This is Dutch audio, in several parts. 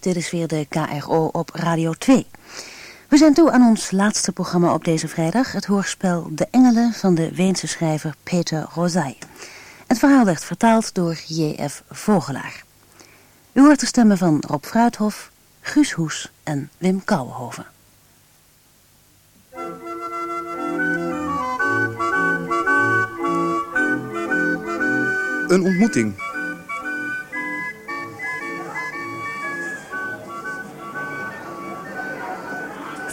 Dit is weer de KRO op Radio 2. We zijn toe aan ons laatste programma op deze vrijdag, het hoorspel De Engelen van de Weense schrijver Peter Rosay. Het verhaal werd vertaald door J.F. Vogelaar. U hoort de stemmen van Rob Fruithof, Guus Hoes en Wim Kouwenhoven. Een ontmoeting.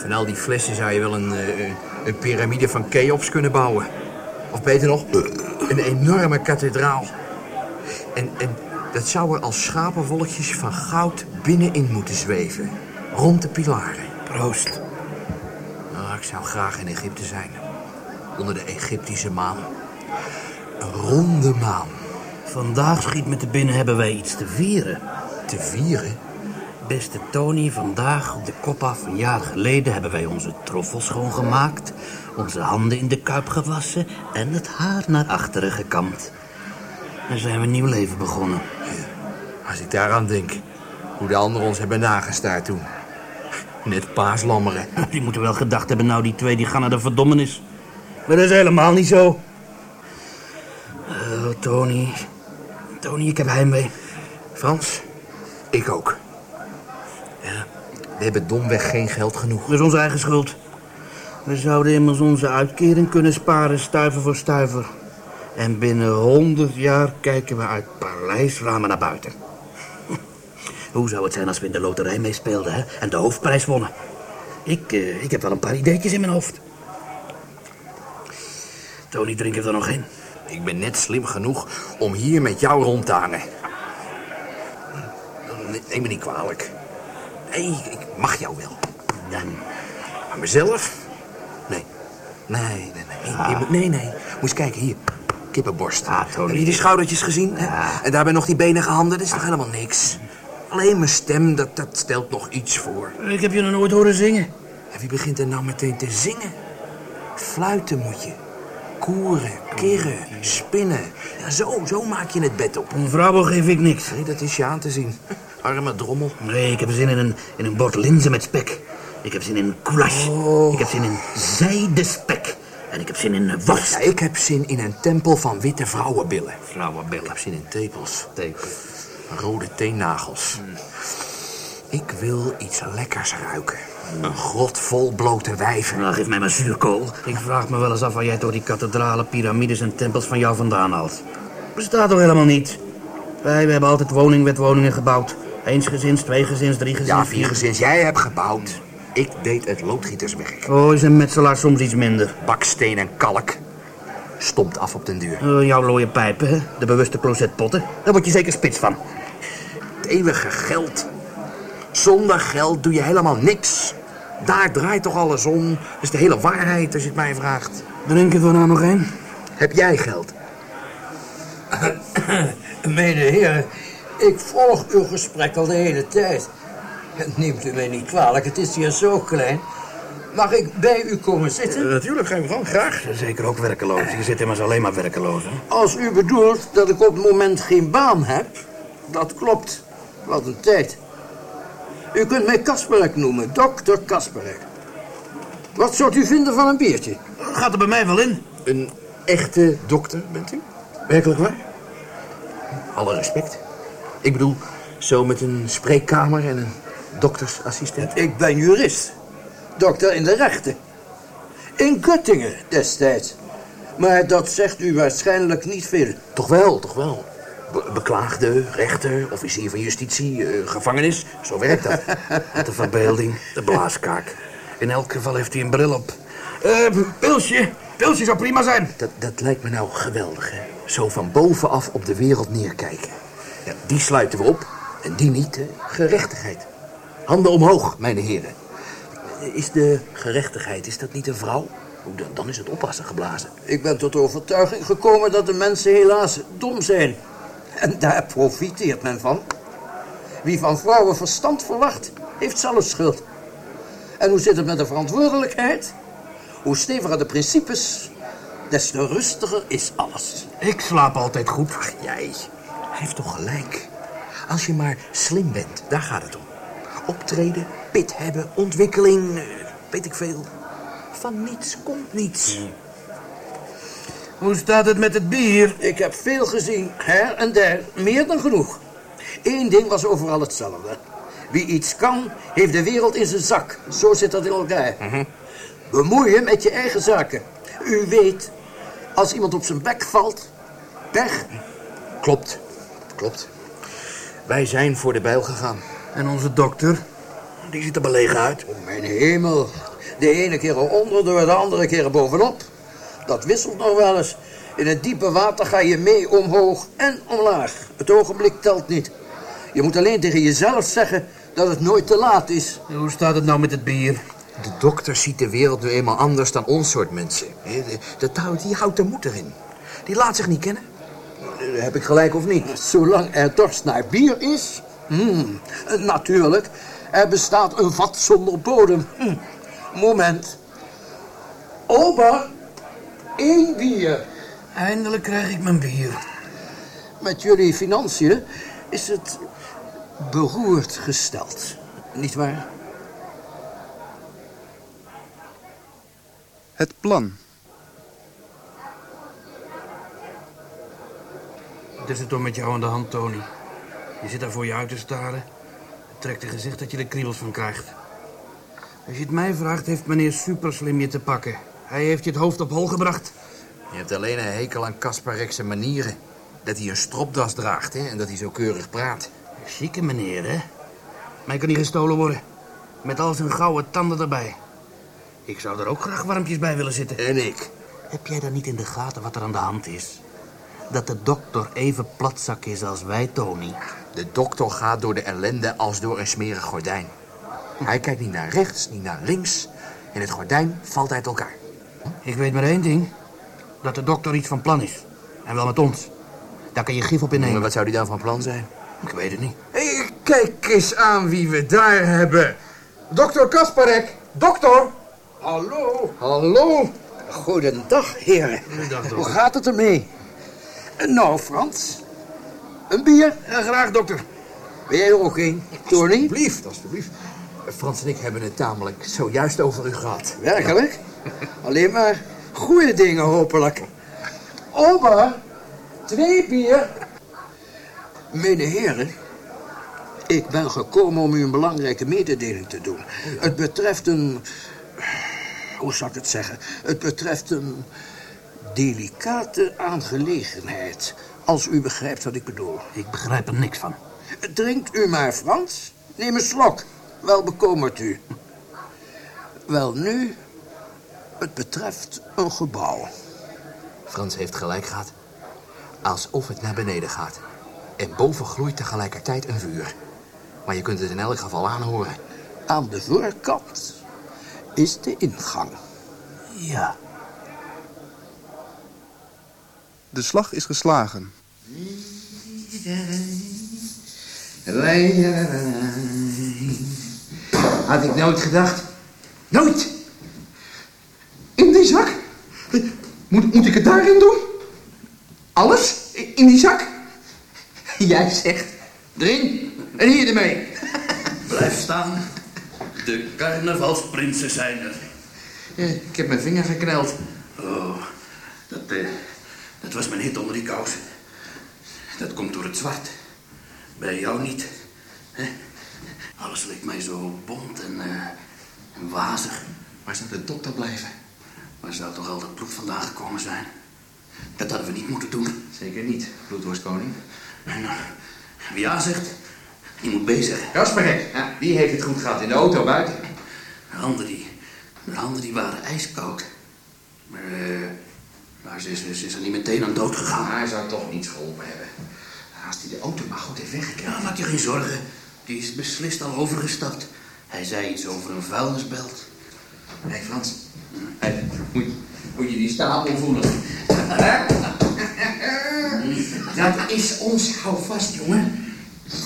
Van al die flessen zou je wel een, eh, een piramide van Cheops kunnen bouwen. Of beter nog, een enorme kathedraal. En, en dat zou er als schapenvolkjes van goud binnenin moeten zweven. Rond de pilaren. Proost. Nou, ik zou graag in Egypte zijn. Onder de Egyptische maan. Een ronde maan. Vandaag schiet me te binnen hebben wij iets te vieren. Te vieren? Beste Tony, vandaag op de kop af een jaar geleden hebben wij onze troffel schoongemaakt, onze handen in de kuip gewassen en het haar naar achteren gekamd. Dan zijn we een nieuw leven begonnen. Als ik daaraan denk, hoe de anderen ons hebben nagestaard toen. Net paaslammeren. Die moeten wel gedacht hebben, nou die twee die gaan naar de verdommenis. Maar dat is helemaal niet zo. Oh, Tony. Tony, ik heb heimwee. Frans, ik ook. We hebben domweg geen geld genoeg. Dat is onze eigen schuld. We zouden immers onze uitkering kunnen sparen, stuiver voor stuiver. En binnen honderd jaar kijken we uit paleisramen naar buiten. Hoe zou het zijn als we in de loterij meespeelden hè? en de hoofdprijs wonnen? Ik, eh, ik heb wel een paar ideetjes in mijn hoofd. Tony, drink er nog één. Ik ben net slim genoeg om hier met jou rond te hangen. Neem me niet kwalijk. Nee, ik mag jou wel. Dan. Maar mezelf? Nee. Nee, nee, nee. Ah. Nee, nee. nee. Moet eens kijken, hier. Kippenborst. Ah. Heb je die schoudertjes gezien? Ja. En daarbij nog die benige handen. Dat is toch helemaal niks? Alleen mijn stem, dat, dat stelt nog iets voor. Ik heb je nog nooit horen zingen. En wie begint er nou meteen te zingen? Fluiten moet je. Koeren, kirren, spinnen. Ja, zo, zo maak je het bed op. Een vrouwen geef ik niks. Nee, dat is je aan te zien. Arme drommel. Nee, ik heb zin in een, in een bord linzen met spek. Ik heb zin in goulash. Oh. Ik heb zin in zijde En ik heb zin in worst. Ja, ik heb zin in een tempel van witte vrouwenbillen. Ik Vrouwenbillen. heb zin in tepels, Teken. rode teennagels. Ik wil iets lekkers ruiken. Een grot vol blote wijven. Nou, geef mij maar zuurkool. Ik vraag me wel eens af waar jij toch die kathedralen, piramides en tempels van jou vandaan haalt. Bestaat toch helemaal niet? Wij we hebben altijd woningwetwoningen gebouwd. Eensgezins, tweegezins, driegezins. Ja, vier gezins. Jij hebt gebouwd. Ik deed het loodgieterswerk. Oh, is een metselaar soms iets minder. Baksteen en kalk. Stomt af op den duur. Oh, jouw looie pijpen, hè? De bewuste closetpotten. Daar word je zeker spits van. Het eeuwige geld. Zonder geld doe je helemaal niks. Daar draait toch alles om. Dat is de hele waarheid als je het mij vraagt. Drinken we nou nog één? Heb jij geld? Mijne heren, ik volg uw gesprek al de hele tijd. Neemt u mij niet kwalijk, het is hier zo klein. Mag ik bij u komen zitten? natuurlijk, geen gang, graag. Zeker ook werkeloos. Je zit immers alleen maar werkeloos, hè? Als u bedoelt dat ik op het moment geen baan heb, dat klopt. Wat een tijd. U kunt mij Kasperek noemen, dokter Kasperek. Wat zou u vinden van een biertje? Gaat er bij mij wel in. Een echte dokter bent u? Werkelijk waar? Alle respect. Ik bedoel, zo met een spreekkamer en een doktersassistent. Ik ben jurist. Dokter in de rechten. In Göttingen destijds. Maar dat zegt u waarschijnlijk niet veel. Toch wel, toch wel. Be- beklaagde, rechter, officier van justitie, eh, gevangenis. Zo werkt dat. De verbeelding, de blaaskaak. In elk geval heeft hij een bril op. Eh, pilsje. Pilsje zou prima zijn. Dat, dat lijkt me nou geweldig, hè? Zo van bovenaf op de wereld neerkijken. Ja, die sluiten we op en die niet. Hè? Gerechtigheid. Handen omhoog, mijn heren. Is de gerechtigheid, is dat niet een vrouw? Dan, is het oppassen geblazen. Ik ben tot de overtuiging gekomen dat de mensen helaas dom zijn. En daar profiteert men van. Wie van vrouwen verstand verwacht, heeft zelf schuld. En hoe zit het met de verantwoordelijkheid? Hoe steviger de principes, des te rustiger is alles. Ik slaap altijd goed. Ach, jij. Hij heeft toch gelijk. Als je maar slim bent, daar gaat het om. optreden, pit hebben, ontwikkeling, eh, weet ik veel. Van niets komt niets. Hoe staat het met het bier? Ik heb veel gezien, her en der, meer dan genoeg. Eén ding was overal hetzelfde. Wie iets kan, heeft de wereld in zijn zak. Zo zit dat in elkaar. Bemoeien met je eigen zaken. U weet, als iemand op zijn bek valt, weg. Klopt, klopt. Wij zijn voor de bijl gegaan. En onze dokter? Die ziet er belegen uit. Oh, mijn hemel. De ene keer eronder, door de andere keer bovenop. Dat wisselt nog wel eens. In het diepe water ga je mee omhoog en omlaag. Het ogenblik telt niet. Je moet alleen tegen jezelf zeggen dat het nooit te laat is. En hoe staat het nou met het bier? De dokter ziet de wereld nu eenmaal anders dan ons soort mensen. Hè, De, de touw, die houdt de moed erin. Die laat zich niet kennen. Heb ik gelijk of niet? Zolang er dorst naar bier is... Hmm, natuurlijk, er bestaat een vat zonder bodem. Hm, Moment. Ober, één bier. Eindelijk krijg ik mijn bier. Met jullie financiën is het beroerd gesteld. Niet waar? Het plan. Wat is er toch met jou aan de hand, Tony? Je zit daar voor je uit te staren. Het trekt een gezicht dat je er kriebels van krijgt. Als je het mij vraagt, heeft meneer superslim je te pakken. Hij heeft je het hoofd op hol gebracht. Je hebt alleen een hekel aan Kasparekse manieren. Dat hij een stropdas draagt hè, en dat hij zo keurig praat. Zieke meneer, hè? Mij kan niet gestolen worden. Met al zijn gouden tanden erbij. Ik zou er ook graag warmpjes bij willen zitten. En ik. Heb jij dan niet in de gaten wat er aan de hand is? Dat de dokter even platzak is als wij, Tony. De dokter gaat door de ellende als door een smerig gordijn. Hij kijkt niet naar rechts, niet naar links. En het gordijn valt uit elkaar. Ik weet maar één ding. Dat de dokter iets van plan is. En wel met ons. Daar kan je gif op Maar innemen. wat zou die dan van plan zijn? Ik weet het niet. Hey, kijk eens aan wie we daar hebben. Dokter Kasparek. Dokter. Hallo. Hallo. Goedendag, heren. Goedendag, dokter. Hoe gaat het ermee? Nou, Frans. Een bier? Ja, graag, dokter. Ben jij er ook een, Tony? Alsjeblieft, alsjeblieft. Frans en ik hebben het tamelijk zojuist over u gehad. Werkelijk? Alleen maar goede dingen, hopelijk. Opa, twee bier. Mijne heren, ik ben gekomen om u een belangrijke mededeling te doen. Het betreft een... Hoe zou ik het zeggen? Het betreft een delicate aangelegenheid. Als u begrijpt wat ik bedoel. Ik begrijp er niks van. Drinkt u maar, Frans. Neem een slok. Wel bekomert u. Wel nu, het betreft een gebouw. Frans heeft gelijk gehad. Alsof het naar beneden gaat. En boven gloeit tegelijkertijd een vuur. Maar je kunt het in elk geval aanhoren. Aan de voorkant is de ingang. Ja. De slag is geslagen. Had ik nooit gedacht. Nooit! In die zak? Moet, moet ik het daarin doen? Alles? In die zak? Jij zegt erin en hier ermee. Blijf staan. De carnavalsprinsen zijn er. Ja, ik heb mijn vinger gekneld. Oh, dat, eh, dat was mijn hit onder die kous. Dat komt door het zwart. Bij jou niet. Hè? Alles leek mij zo bont en, eh, en wazig. Waar zou de dokter blijven? Waar zou toch al dat bloed vandaan gekomen zijn? Dat hadden we niet moeten doen. Zeker niet, bloedworstkoning. En eh, wie ja zegt, die moet B zeggen. Kasperek, ja, die heeft het goed gehad in de auto buiten. De handen die, de handen die waren ijskoud. Maar, eh, maar ze, is- ze is er niet meteen aan dood gegaan. Maar hij zou toch niets geholpen hebben. Als hij de auto maar goed heeft weggekregen. Ja, maak je geen zorgen. Die is beslist al overgestapt. Hij zei iets over een vuilnisbelt. Hé hey Frans, hey, moet, moet je die stapel voelen? Dat is ons houvast, jongen.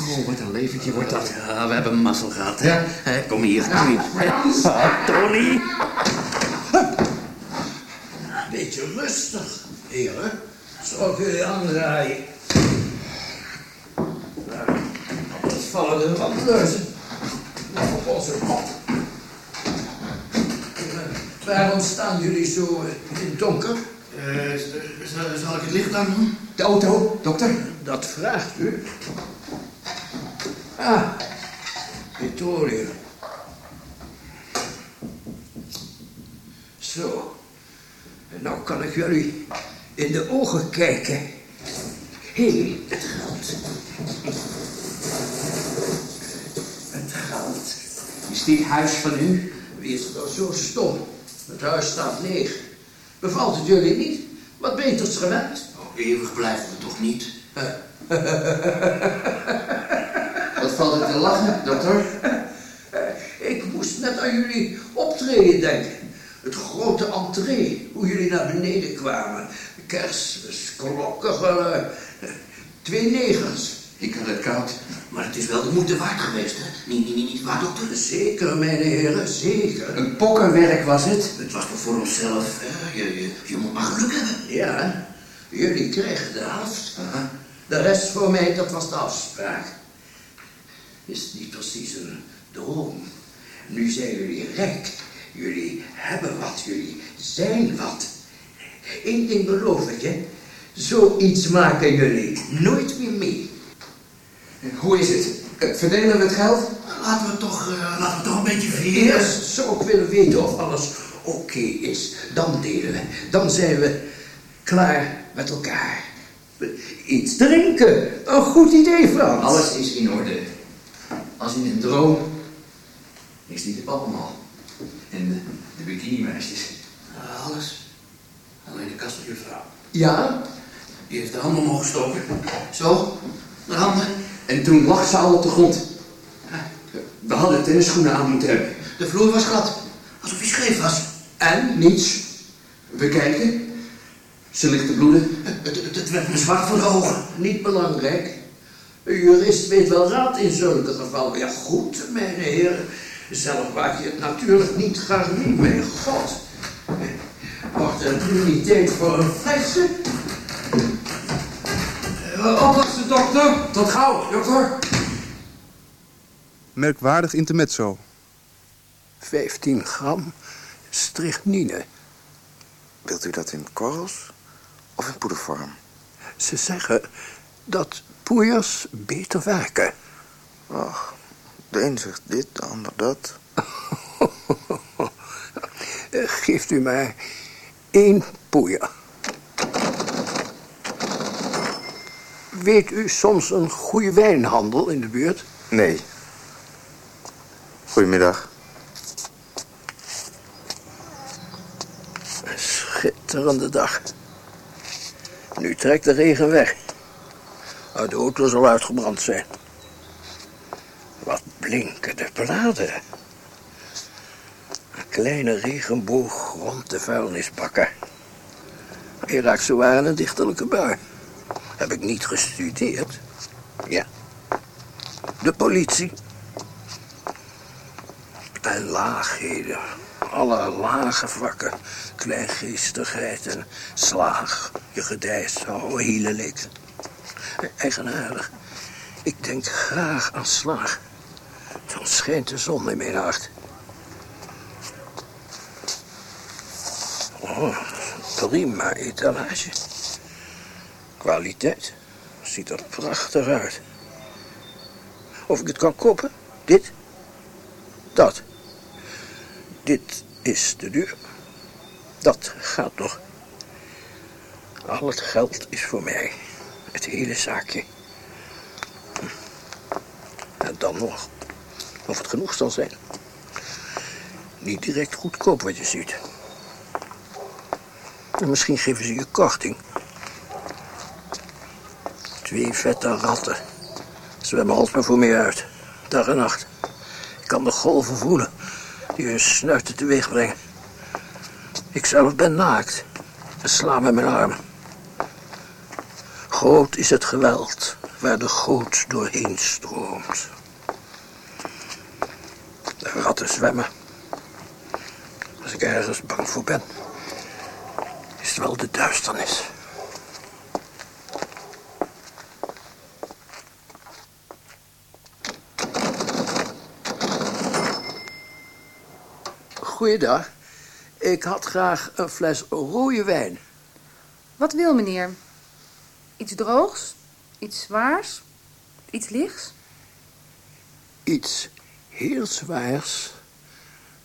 Oh, wat een leventje wordt dat. Ja, we hebben mazzel gehad, hè? Ja. Kom hier, kom hier. Ah, Tony. Beetje rustig, heren. Zal ik jullie aandraaien? Anders vallen de wandleuzen. onze kop. Waarom staan jullie zo in het donker? Uh, zal, zal, ik het licht aan doen? De auto, dokter? Dat vraagt u. Ah, petroleum. Zo. En nou kan ik jullie in de ogen kijken. Hé, hey, het geld. Het geld. Is dit huis van u? Wie is nou zo stom? Het huis staat leeg. Bevalt het jullie niet? Wat beters gewend? Oh, eeuwig blijft het toch niet? Wat valt er te lachen, dokter? Ik moest net aan jullie optreden denken. Het grote entree, hoe jullie naar beneden kwamen. Kerstmis, klokken, twee negers. Ik had het koud, maar het is wel de moeite waard geweest, hè? Niet, niet, niet, niet waar, dokter? Zeker, mijn heren, zeker. Een pokkenwerk was het. Het was toch voor onszelf, hè? Je, je, je moet maar geluk hebben. Ja, jullie kregen de helft. De rest voor mij, dat was de afspraak. Is niet precies een droom. Nu zijn jullie rijk. Jullie hebben wat, jullie zijn wat. Eén ding beloof ik je. Zoiets maken jullie nooit meer mee. Hoe is het? Uh, verdelen we het geld? Laten we toch, uh, laten we toch een beetje vieren. Eerst zou ik willen weten of alles oké okay is. Dan delen we. Dan zijn we klaar met elkaar. Iets drinken. Een goed idee, Frans. Alles is in orde. Als in een droom is niet de allemaal. En de, de bikini-meisjes. Uh, alles. Alleen de kasteljuffrouw. Ja? Die heeft de handen omhoog gestoken. Zo, de handen. En toen lag ze al op de grond. We hadden tennisschoenen aan moeten hebben. De vloer was glad. Alsof hij scheef was. En? Niets. We kijken. Ze ligt te bloeden. Het, het, het werd me zwart voor de ogen. Niet belangrijk. Een jurist weet wel raad in zulke gevallen. Ja, goed, mijn heren. Zelf maak je het natuurlijk niet graag mee, mijn god. Nu niet tijd voor een flesje? Uh, oppassen, dokter. Tot gauw, dokter. Merkwaardig intermezzo. 15 gram strychnine. Wilt u dat in korrels of in poedervorm? Ze zeggen dat poeiers beter werken. Ach, de een zegt dit, de ander dat. Geeft u mij één poeier. Weet u soms een goede wijnhandel in de buurt? Nee. Goedemiddag. Een schitterende dag. Nu trekt de regen weg. De auto zal uitgebrand zijn. Wat blinken de bladen. Een kleine regenboog rond de vuilnisbakken. Je raakt in een dichterlijke bui. Heb ik niet gestudeerd? Ja. De politie. En laagheden. Alle lage vakken. Kleingeestigheid en slaag. Je gedijst, oude hielelik. Eigenaardig. Ik denk graag aan slaag. Dan schijnt de zon in mijn hart. Oh, prima etalage. Kwaliteit. Ziet er prachtig uit. Of ik het kan kopen? Dit? Dat. Dit is te duur. Dat gaat nog. Al het geld is voor mij. Het hele zaakje. En dan nog. Of het genoeg zal zijn. Niet direct goedkoop wat je ziet. En misschien geven ze je korting. Twee vette ratten. Zwemmen alsmaar voor mij uit. Dag en nacht. Ik kan de golven voelen die hun snuiten teweeg brengen. Ik zelf ben naakt en sla met mijn armen. Groot is het geweld waar de goot doorheen stroomt. Ratten zwemmen. Als ik ergens bang voor ben, is het wel de duisternis. Goeiedag. Ik had graag een fles rode wijn. Wat wil meneer? Iets droogs? Iets zwaars? Iets lichts? Iets heel zwaars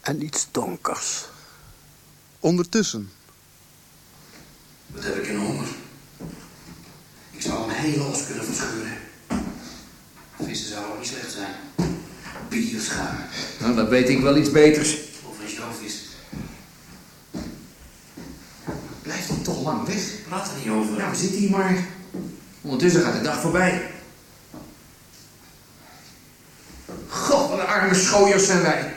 en iets donkers. Ondertussen. Wat heb ik in honger? Ik zou hem heel los kunnen verscheuren. Vissen zou ook niet slecht zijn. Bierschuim. Nou, dan weet ik wel iets beters. Of een showvis. Blijft hij toch lang weg? Praat er niet over. Nou, zit hij maar. Ondertussen gaat de dag voorbij. God, wat een arme schooiers zijn wij.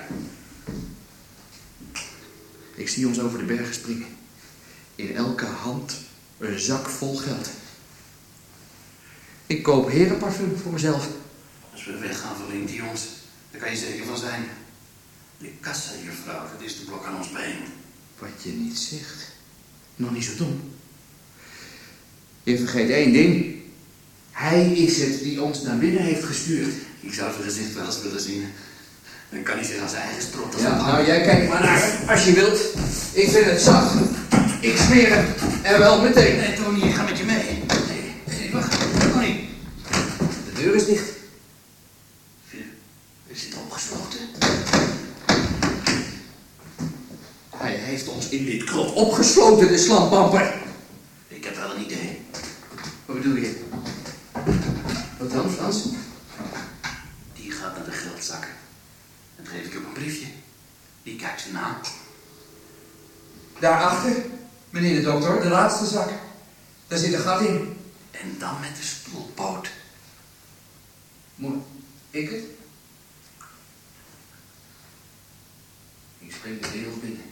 Ik zie ons over de bergen springen. In elke hand een zak vol geld. Ik koop herenparfum voor mezelf. Als we weggaan, verlinkt hij ons. Daar kan je zeker van zijn. De kassa, juffrouw, dat is de blok aan ons been. Wat je niet zegt. Nog niet zo dom. Je vergeet één ding. Hij is het die ons naar binnen heeft gestuurd. Ik zou zijn gezicht wel eens willen zien. Dan kan hij zich aan zijn eigen strot als Ja, een nou jij kijkt maar naar, als je wilt. Ik vind het zacht. Ik smeer hem. En wel meteen. Nee, Tony, ik ga met je mee. Nee, nee, wacht. Tony. De deur is dicht. Is dit opgesloten? Hij heeft ons in dit krot opgesloten, de slampamper. Ik heb wel een idee. Wat bedoel je? Wat dan, Frans? Die gaat naar de geldzakken. Dan geef ik hem een briefje. Kijkt zijn naam. Daarachter, meneer de dokter, de laatste zak. Daar zit een gat in. En dan met de stoelpoot. Moet ik het? Ik spring de wereld binnen.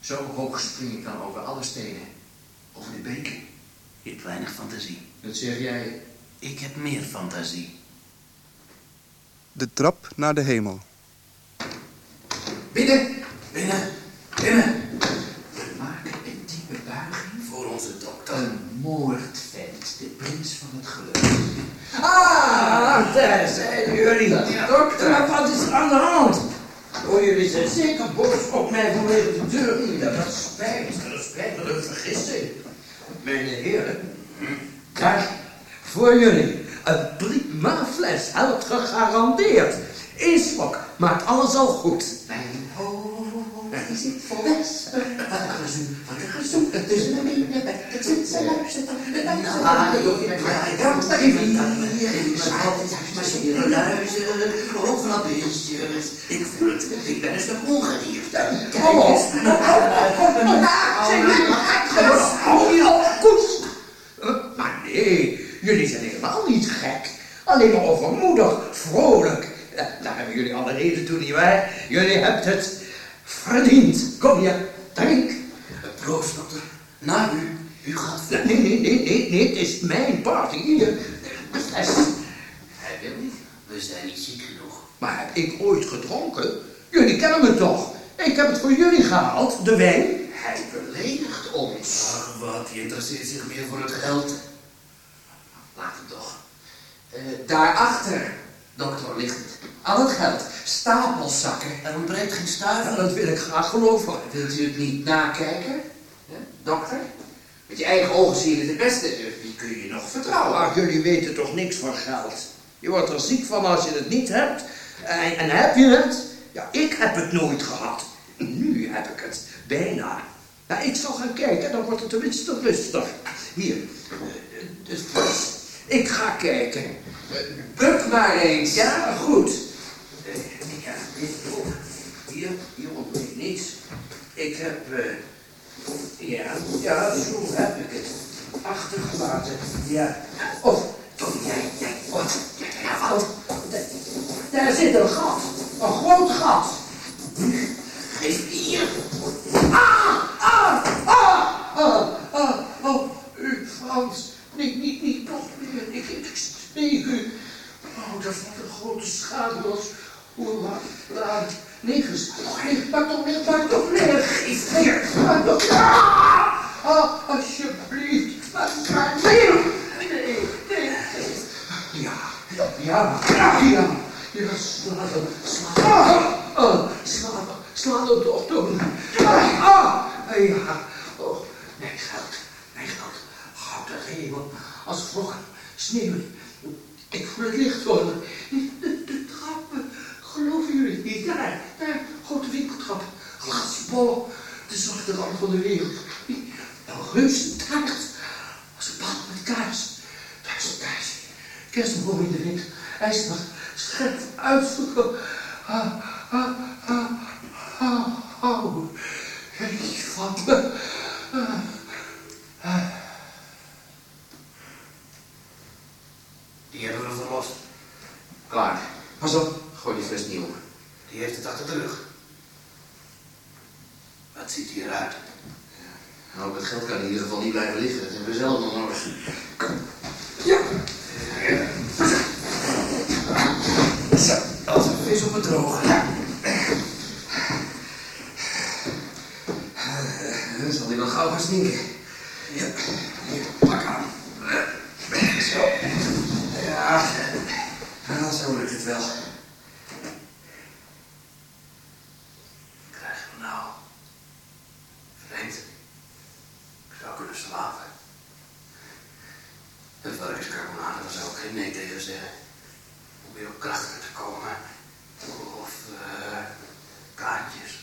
Zo hoog spring ik dan over alle stenen. Over de beken. Je hebt weinig fantasie. Dat zeg jij. Ik heb meer fantasie. De trap naar de hemel. Binnen! Binnen, binnen. We maken een diepe buiging Voor onze dokter. Een moordvent, de prins van het geluk. Ah, daar zijn jullie. Dokter, wat is er aan de hand? Oh, jullie zijn zeker boos op mij vanwege de deur. Ja, dat spijt, dat spijt me, een vergissing. Mijn heren, daar, voor jullie, een prima fles, helpt gegarandeerd. Eén slok, maakt alles al goed. Mijn hoofd is niet vol. Wat een gezoen, wat een gezoen. Tussen de benen, het zit ze luistert. Marcheren, luisteren, ooglappetjes. Ik voel het, ik ben een stuk ongeriefd. Kom op, Hou je op, koest. Maar nee, jullie zijn helemaal niet gek. Alleen maar overmoedig, vrolijk. Eh, Daar hebben jullie alle reden toe, nietwaar? Jullie hebben het verdiend. Kom je, drink. Proost, dokter. Na u. U gaat voor. Nee, nee, nee, nee, nee, het is mijn party. Hier, de fles. Hij wil niet. We zijn niet ziek genoeg. Maar heb ik ooit gedronken? Jullie kennen me toch? Ik heb het voor jullie gehaald, de wijn. Hij beledigt ons. Ach, wat. Die interesseert zich meer voor het geld. Laat hem toch. Eh, daarachter, dokter, ligt het. Al het geld. Stapelzakken. Er ontbreekt geen Ja, stuiver. dat wil ik graag geloven. Wilt u het niet nakijken? Ja, dokter? Met je eigen ogen zie je het het beste. Eh, Wie kun je nog vertrouwen? Ach, jullie weten toch niks van geld. Je wordt er ziek van als je het niet hebt. En, en heb je het? Ja, ik heb het nooit gehad. Nu heb ik het. Bijna. Ja, ik zal gaan kijken, dan wordt het tenminste rustig. Hier, eh, de fles. Ik ga kijken. Eh, Buk maar eens. Ja, goed. Heb, eh, ja, ja, zo heb ik het. Achtergelaten, ja. Of, Tony, jij, jij, oh, ja, oh, daar zit een gat. Een groot gat. Geef hier. Ah, ah, ah, ah, ah, oh, u, Frans. Nee, niet, niet nog meer. Ik, ik steek u. Oh, dat valt een grote schade los. Hoe laat, laat. Nee, ges- nee, pak toch neer, pak toch neer. Geef neer, pak toch Ah, ah, alsjeblieft. Pak maar neer. Nee, nee, nee. Ja, ja, ja, ja. Ja, sla hem, sla hem. Ah, sla hem, hem toch doen? Ah, ja. Oh, mijn geld, mijn geld. Goud hemel, als vlokken, sneeuw. Ik voel het licht worden. De, trappen, geloven jullie niet? Daar, daar, grote winkeltrap, glasbollen, de zwarte rand van de wereld. Een reuze taart, als een bal met kaars. Duizend kaars, kerstboom in de wind, ijsnacht, schep uitverkoop. Ah, ah, ah, ah, ah. Ik vat me. Die hebben we verlost. Klaar. Pas op, gooi die fles nieuw. Die heeft het achter de rug. Wat ziet hij eruit? Nou, ook het geld kan in ieder geval niet blijven liggen. Dat hebben we zelf nog nodig. Ja. Zo, als het droge. Dan zal hij wel gauw gaan stinken. Ja, hier, pak aan. Zo. Ja, nou, zo lukt het wel. Krijgen we nou? Vreemd. Ik zou kunnen slapen. Het varkenscarbonade, daar zou ik geen nee tegen zeggen. Om weer op krachten te komen. Of eh kaartjes.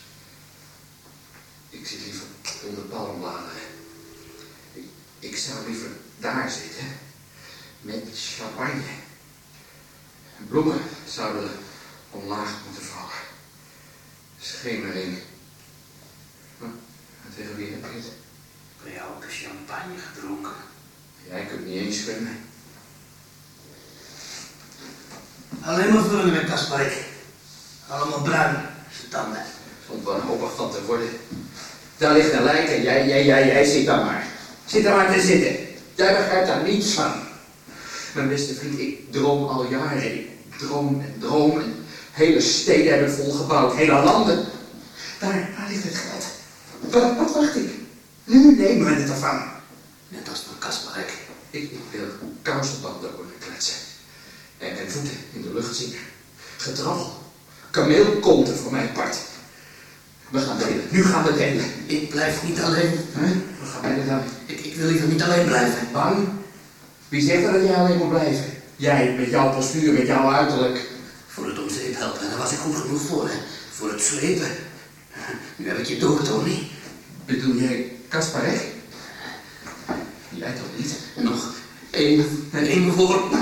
Ik zit liever onder palmbladeren. Ik, ik zou liever daar zitten. Met champagne. Bloemen zouden omlaag moeten vallen. Schemering. Huh? En tegen wie heb je het? Bij jou ook de champagne gedronken. Jij kunt niet eens zwemmen. Alleen maar vullen met Kasparik. Allemaal bruin, zijn tanden. Stond wanhopig van te worden. Daar ligt een lijk en jij, jij, jij, jij zit daar maar. Zit daar maar te zitten. Jij begrijpt daar niets van. Mijn beste vriend, ik droom al jaren. Ik droom en droom en hele steden hebben volgebouwd. Hele landen. Daar, ligt het geld. Wat, wacht ik? Nu nemen we het ervan. Net als van Kasparek. Ik, ik wil kousenbanden worden kletsen. En, en voeten in de lucht zien. Gedrabbel. Kameelkonten voor mijn part. We gaan delen. Nu gaan we delen. Ik blijf niet alleen. We gaan dan. Ik, ik wil liever niet alleen blijven. Bang? Wie zegt er dat jij alleen moet blijven? Jij, met jouw postuur, met jouw uiterlijk. Voor het om zeep helpen, daar was ik goed genoeg voor, hè. Voor het slepen. Nu heb ik je door, Tony. Bedoel jij Kasparek? Jij toch niet? Nog één en één woord.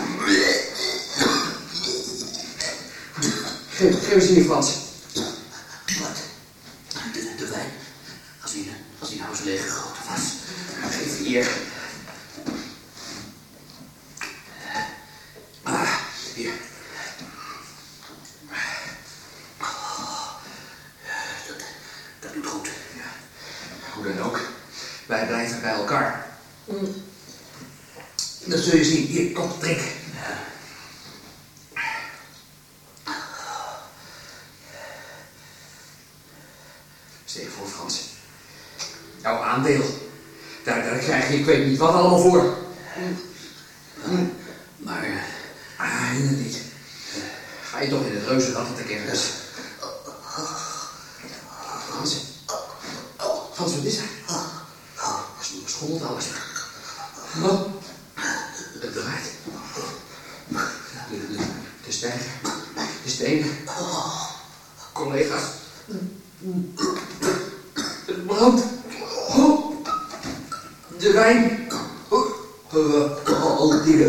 Geef, geef eens hier, Frans. Wat? De, de wijn. Als hij, als hij nou eens leeggegoten was. Geef hier. Ah, hier. Dat, dat doet goed. Ja. Hoe dan ook. Wij blijven bij elkaar. Dat zul je zien. Hier, kom, drink. Je voor, Frans. Jouw aandeel. Daar, daar krijg je, ik weet niet wat allemaal voor. Maar, ah, inderdaad niet. Ga je toch in het reuzenrad te kermis? Frans? Frans, wat is er? Schommelt alles. Wat? Het draait. De, de, de stijger. De stenen. Collega's. Het brandt. Oh. De wijn. Oh, die...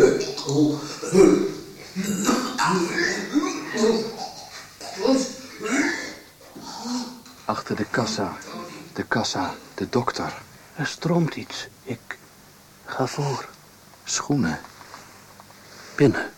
Achter de kassa. De kassa. De dokter. Er stroomt iets. Ik ga voor. Schoenen. Binnen.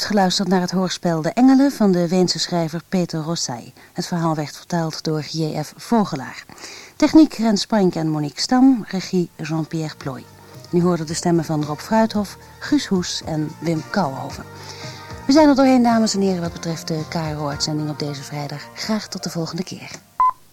Heeft geluisterd naar het hoorspel De Engelen van de Weense schrijver Peter Rossay. Het verhaal werd vertaald door J.F. Vogelaar. Techniek Rens Spank en Monique Stam, regie Jean-Pierre Ploy. Nu hoorden de stemmen van Rob Fruithof, Guus Hoes en Wim Kouwenhoven. We zijn er doorheen, dames en heren, wat betreft de KRO-uitzending op deze vrijdag. Graag tot de volgende keer.